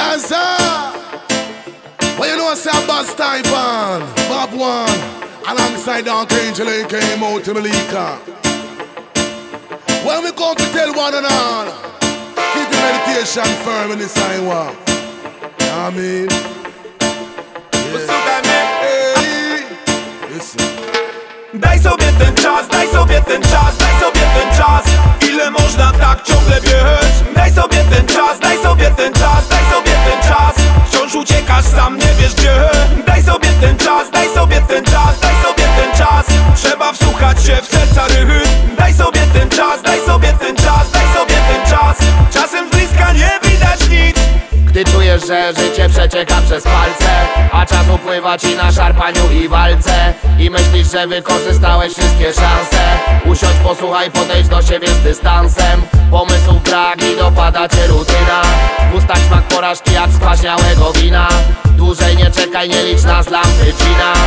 Jazza. Well, you know, say Bas Tajpan Bob one alongside Dark Angel and came out to Malika. When we come to tell one and all, keep your meditation firm in the sign walk. You know what I mean? Yeah. Hey, listen. Daj sobie ten czas, daj sobie ten czas, daj sobie ten czas Daj sobie ten czas, daj sobie ten czas, daj sobie ten czas. Czasem z bliska nie widać nic. Gdy czujesz, że życie przecieka przez palce A czas upływa ci na szarpaniu i walce I myślisz, że wykorzystałeś wszystkie szanse. Usiądź, posłuchaj, podejdź do siebie z dystansem. Pomysłów brak i dopada cię rutyna. W ustach smak porażki jak skwaśniałego wina. Dłużej nie czekaj, nie licz na lampy Gina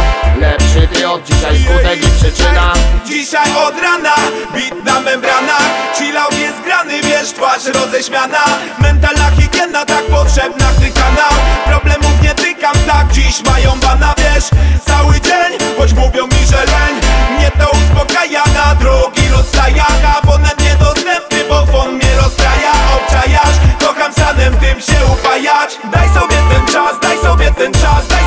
Ty od dzisiaj skutek i przyczyna. Dzisiaj od rana, bit na membranach Chillout jest grany, wiesz, twarz roześmiana. Mentalna higiena, tak potrzebna, gdy kanał Problemów nie tykam, tak dziś mają bana, wiesz. Cały dzień, choć mówią mi, że leń. Mnie to uspokaja, na drogi rozstaja Abonent niedostępny, bo fon mnie rozstraja. Obczajasz, kocham sanem, tym się upajać. Daj sobie ten czas, daj sobie ten czas, daj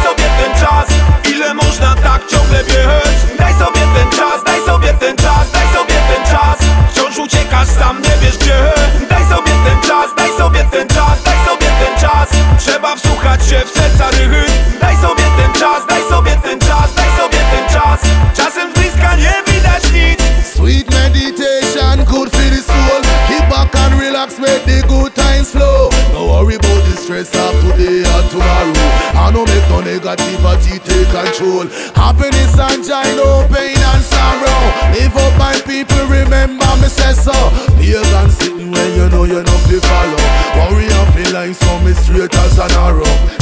relax, make the good times flow. No worry about the stress of today or tomorrow. I no make no negativity take control. Happiness and joy, no pain and sorrow. Live up my people, remember me say so. Pagan sitting when you know you're know fi follow. Worry and feel like so me straight as an arrow.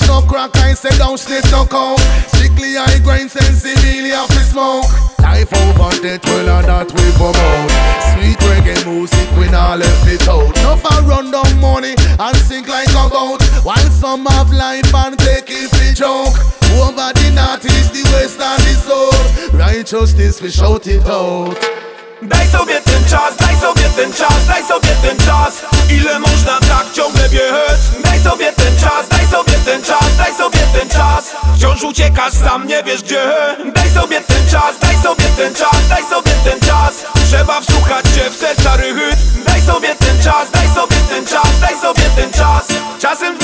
Don't crack, I say don't sniff no coke. Strictly high grind, sensibly off the smoke. Life over death, well and that we promote. Sweet reggae music, we not left it out. No for run down money and sink like a boat. While some have life and take it for joke. Over the north, east, the west and the south Righteousness, we shout it out. Daj sobie ten czas, daj sobie ten czas, daj sobie ten czas Ile można tak ciągle biec? Daj sobie ten czas, daj sobie ten czas, daj sobie ten czas. Wciąż uciekasz, sam nie wiesz gdzie. Daj sobie ten czas, daj sobie ten czas, daj sobie ten czas. Trzeba wsłuchać się w serca rychy. Daj sobie ten czas, daj sobie ten czas, daj sobie ten czas. Czasem